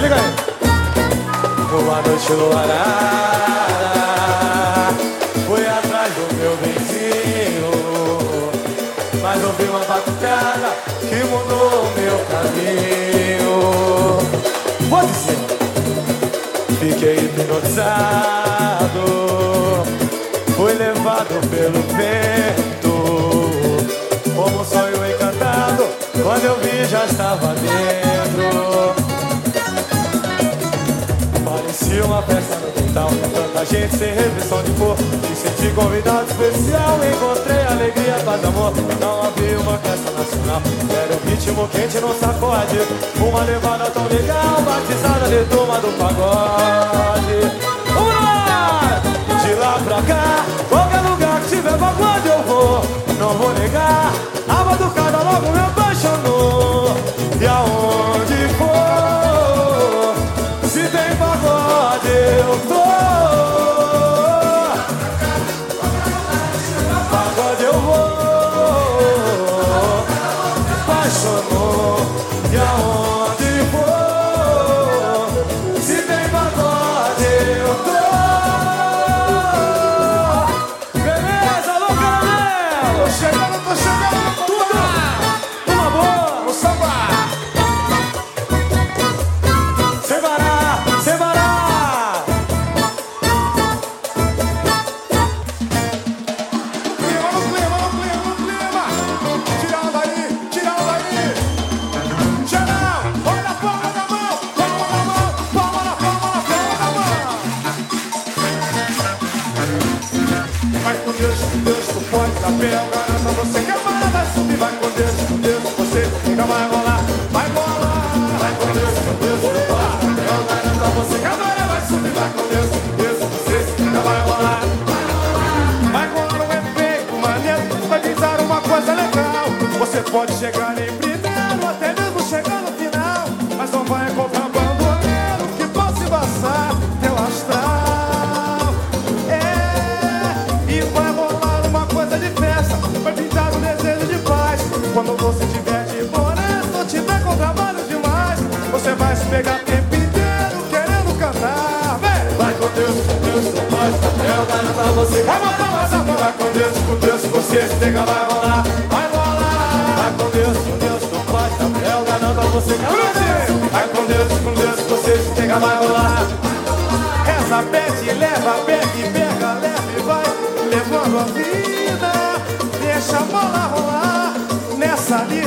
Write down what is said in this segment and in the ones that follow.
Se liga aí. Uma noite luarada, fui atrás do meu benzinho, mas ouvi uma batucada que mudou o meu caminho. Vou dizer, fiquei hipnotizado, fui levado pelo vento, como um sonho encantado, quando eu vi já estava dentro. Uma festa no quintal Tanta gente sem restrição de cor. Me senti convidado especial Encontrei alegria, paz, amor. Não havia uma festa nacional Era um ritmo quente no sacode Uma levada tão legal Batizada de turma do pagode tu pode dar pé, garanta você que a bala vai subir. Vai com Deus, Deus, você nunca vai rolar, vai rolar. Vai com Deus, Deus, pé, garanta você a vai subir. Vai com Deus, Deus, você nunca vai rolar. Vai rolar um efeito maneiro, vai pensar uma coisa legal. Você pode chegar em Quando você tiver de floresta ou tiver com trabalho demais, você vai se pegar o tempo inteiro querendo cantar. Vem! Vai com Deus, com Deus, tu pode Eu garanto pra você Vai botar mais amor, vai com Deus, com Deus, você se pega, vai rolar, vai rolar. Vai com Deus, com Deus, tu pode Eu garanto pra você! Vai com Deus, com Deus, você se pega, vai rolar. Reza, pede, leva, pede,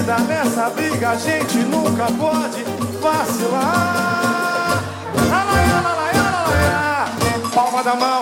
Nessa briga, a gente nunca pode vacilar. Alaiá, alaiá, alaiá. Palma da mão,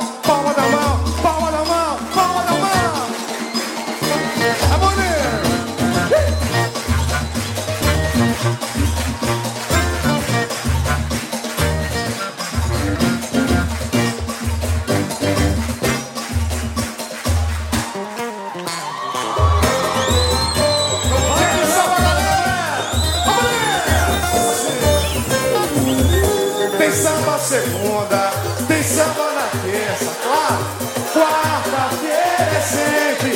Tem samba segunda, tem samba na terça, claro. Quarta-feira é sempre.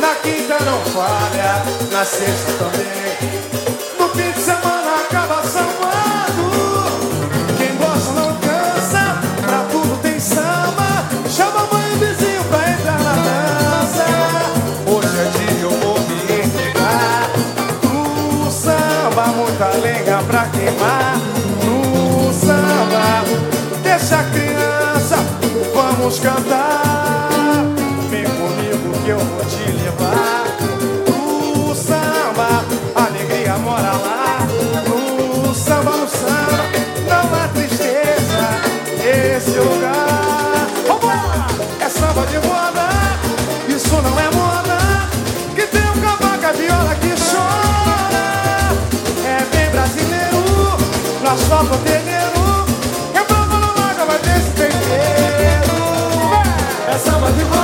Na quinta não falha, na sexta também. Deixa a criança, vamos cantar. É samba de